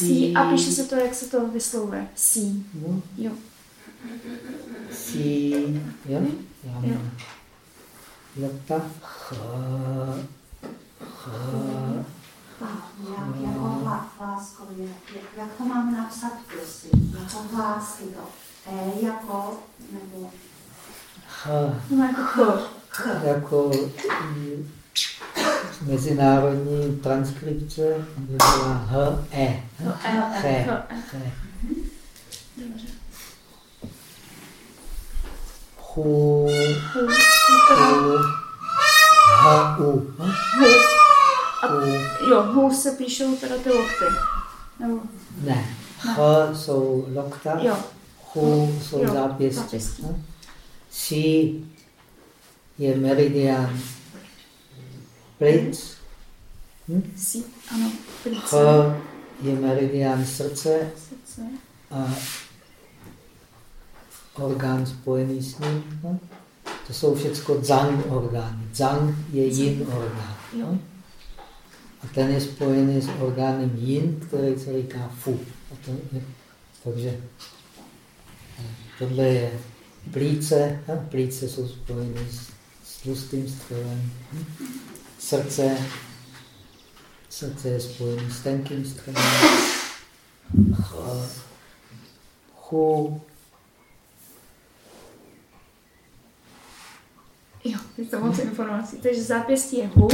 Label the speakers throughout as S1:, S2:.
S1: Sí. A píše se to, jak se to vyslovuje. Sí.
S2: No.
S1: Jo.
S2: Sí. Jo? Já
S1: Jo.
S2: mám. Lota. Ch. Ch.
S3: Jak, jako hla, hlásko, jak, jak to mám napsat, prosím? Jako hlásky to. E jako, nebo
S2: Ch.
S1: No jako ch.
S2: Jako mm, mezinárodní transkripce by byla H, E.
S1: No, e, e. Hu.
S2: Hu. H, U.
S1: Hu. A,
S2: Hu.
S1: jo, hu se píšou teda ty lokty. Nebo,
S2: Ne. H jsou lokta.
S1: jo.
S2: Jsou
S1: Jo,
S2: zápěstí.
S1: zápěstí.
S2: Si je meridian plic. Hm?
S1: Sí, ano.
S2: Ch
S1: Plíce.
S2: je meridian srdce
S1: Srdce.
S2: a orgán spojený s ním. Hm? To jsou všechno zang orgány. Zang je yin orgán.
S1: Jo.
S2: Hm? A ten je spojený s orgánem yin, který se říká fu. A to je, takže eh, tohle je plíce. A plíce jsou spojeny s, s tlustým střevem. Srdce. Srdce je spojené s tenkým. Ch- Chu.
S1: Jo, je to moc informací. Takže zápěstí je hu.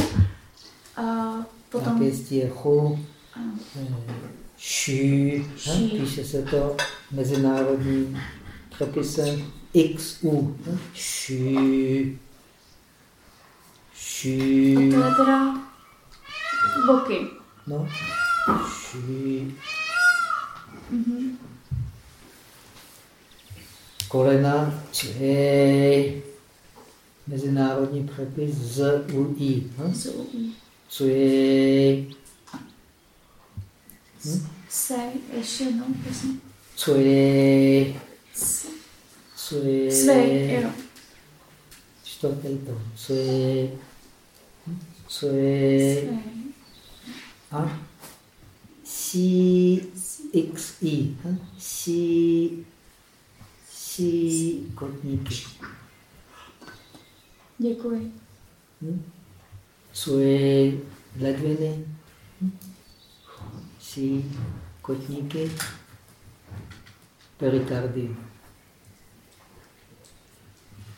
S1: A potom...
S2: Napěstí je chu. Ši.
S1: Ši.
S2: Píše se to mezinárodním přepisem XU. hm? Ši.
S1: A to je teda boky.
S2: No. Ši.
S1: Mhm.
S2: Kolena. Čej. Mezinárodní přepis z u i. hm?
S1: S U, I.
S2: Cui. Hm?
S1: Se, ještě jednou, prosím.
S2: Cui.
S1: S-
S2: Cui.
S1: Své, jo.
S2: Čtvrtý tón. Cui. Hm? Cui.
S1: Své.
S2: A si xi. hm? Si si kotníky.
S1: Děkuji.
S2: Hm? Ledviny. Hm? Kotníky. Perikardium.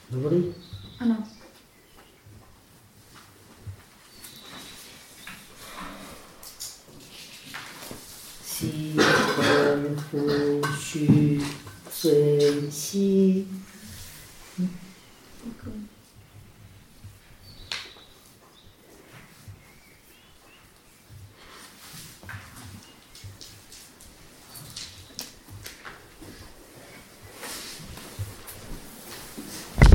S2: Dobrý?
S1: Ano.
S2: Si, kon, fu, shi, sui, si.
S1: Děkuji.